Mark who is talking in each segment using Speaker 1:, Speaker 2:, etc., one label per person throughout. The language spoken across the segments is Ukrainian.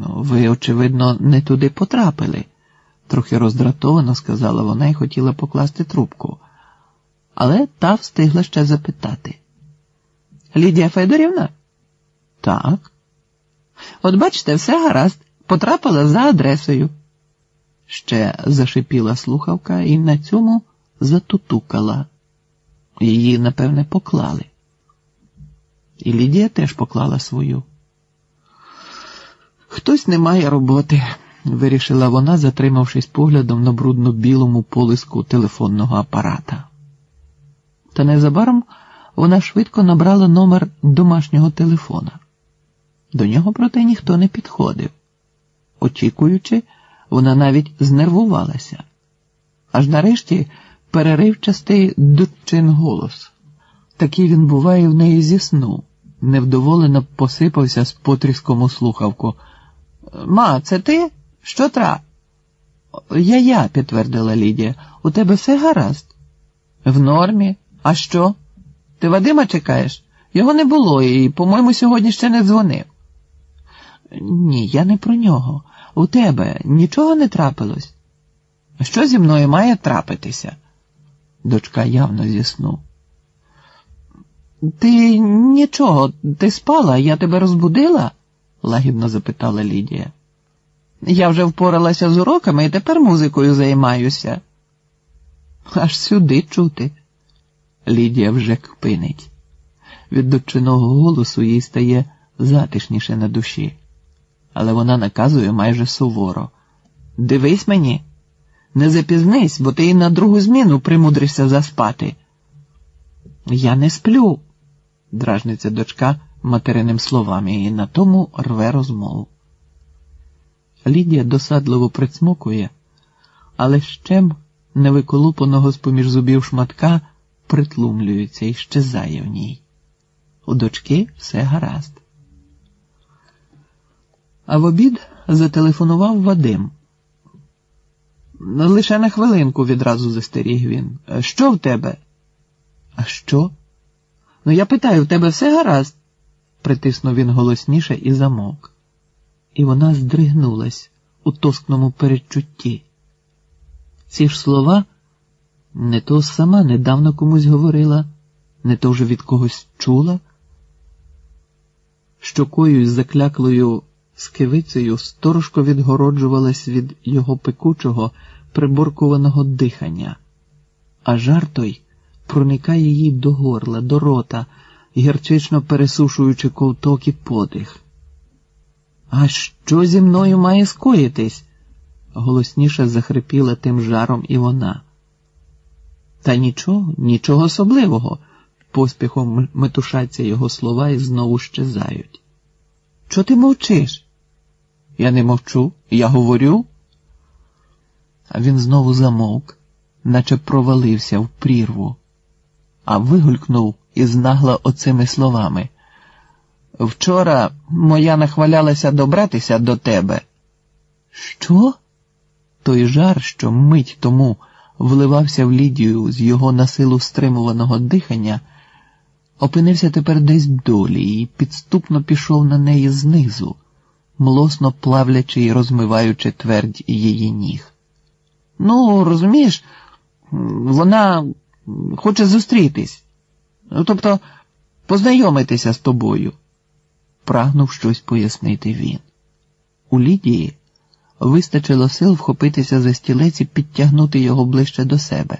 Speaker 1: Ну, ви, очевидно, не туди потрапили, трохи роздратовано сказала вона і хотіла покласти трубку. Але та встигла ще запитати. Лідія Федорівна? Так. От бачите, все гаразд, потрапила за адресою. Ще зашипіла слухавка і на цьому затутукала. Її, напевне, поклали. І Лідія теж поклала свою. Хтось не має роботи, вирішила вона, затримавшись поглядом на брудно білому полиску телефонного апарата. Та незабаром вона швидко набрала номер домашнього телефона. До нього, проте, ніхто не підходив. Очікуючи, вона навіть знервувалася. Аж нарешті переривчастий дудчин голос. Такий він буває в неї зі сну, невдоволено посипався з потріском у слухавку. Ма, це ти? Що тра? Я я, підтвердила Лідія. У тебе все гаразд? В нормі. А що? Ти Вадима чекаєш? Його не було і, по-моєму, сьогодні ще не дзвонив. Ні, я не про нього. У тебе нічого не трапилось? Що зі мною має трапитися? Дочка явно зі сну. Ти нічого, ти спала, я тебе розбудила? Лагідно запитала Лідія. Я вже впоралася з уроками і тепер музикою займаюся. Аж сюди чути. Лідія вже кпинить. Від дочиного голосу їй стає затишніше на душі, але вона наказує майже суворо. Дивись мені, не запізнись, бо ти і на другу зміну примудришся заспати. Я не сплю, дражниться дочка материним словами, і на тому рве розмову. Лідія досадливо прицмокує, але щем невиколупаного з поміж зубів шматка притлумлюється і щезає в ній. У дочки все гаразд. А в обід зателефонував Вадим. Лише на хвилинку відразу застеріг він. Що в тебе? А що? Ну, я питаю, в тебе все гаразд? Притиснув він голосніше і замовк. І вона здригнулась у тоскному передчутті. Ці ж слова не то сама недавно комусь говорила, не то вже від когось чула. Щокою з закляклою скивицею сторожко відгороджувалась від його пекучого, приборкуваного дихання, а жар той проникає їй до горла, до рота, гірчично пересушуючи ковток і подих. А що зі мною має скоїтись? голосніше захрипіла тим жаром і вона. Та нічого, нічого особливого, поспіхом метушаться його слова і знову щезають. Чого ти мовчиш? Я не мовчу, я говорю. А він знову замовк, наче провалився в прірву, а вигулькнув із нагла оцими словами. Вчора моя нахвалялася добратися до тебе. Що? Той жар, що мить тому вливався в Лідію з його насилу стримуваного дихання, опинився тепер десь долі і підступно пішов на неї знизу, млосно плавлячи і розмиваючи твердь її ніг. Ну, розумієш, вона хоче зустрітись, тобто познайомитися з тобою, прагнув щось пояснити він. У Лідії вистачило сил вхопитися за стілець і підтягнути його ближче до себе.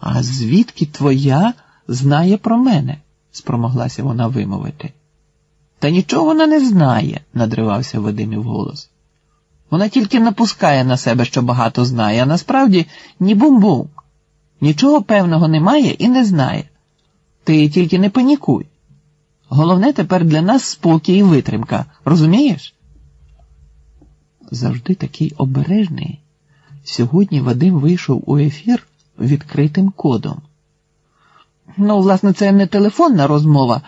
Speaker 1: А звідки твоя знає про мене? спромоглася вона вимовити. Та нічого вона не знає, надривався Вадимів голос. Вона тільки напускає на себе, що багато знає, а насправді ні бум-бум. Нічого певного немає і не знає. Ти тільки не панікуй. Головне тепер для нас спокій і витримка, розумієш? Завжди такий обережний. Сьогодні Вадим вийшов у ефір відкритим кодом. Ну, власне, це не телефонна розмова.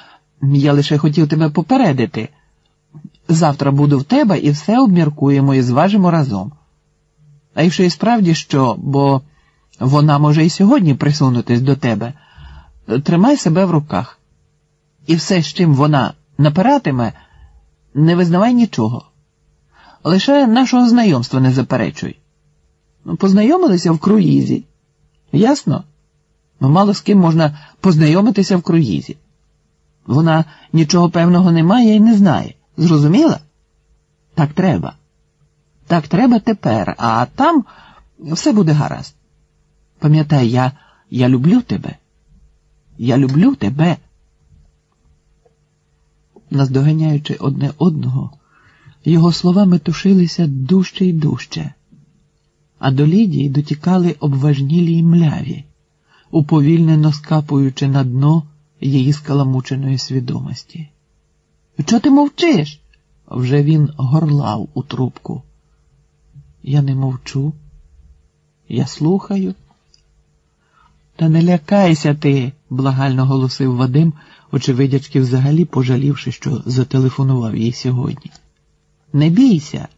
Speaker 1: Я лише хотів тебе попередити. Завтра буду в тебе і все обміркуємо і зважимо разом. А якщо і справді що, бо вона може і сьогодні присунутись до тебе, тримай себе в руках. І все, з чим вона напиратиме, не визнавай нічого. Лише нашого знайомства не заперечуй. Познайомилися в круїзі. Ясно? Ну, мало з ким можна познайомитися в круїзі. Вона нічого певного не має і не знає. Зрозуміла? Так треба. Так треба тепер, а там все буде гаразд. Пам'ятай, я, я люблю тебе. Я люблю тебе. Наздоганяючи одне одного, його слова метушилися дужче й дужче, а до Лідії дотікали обважнілі й мляві, уповільнено скапуючи на дно її скаламученої свідомості. Чого ти мовчиш? Вже він горлав у трубку. Я не мовчу, я слухаю. Та не лякайся ти, благально голосив Вадим, очевидячки взагалі пожалівши, що зателефонував їй сьогодні. Не бійся,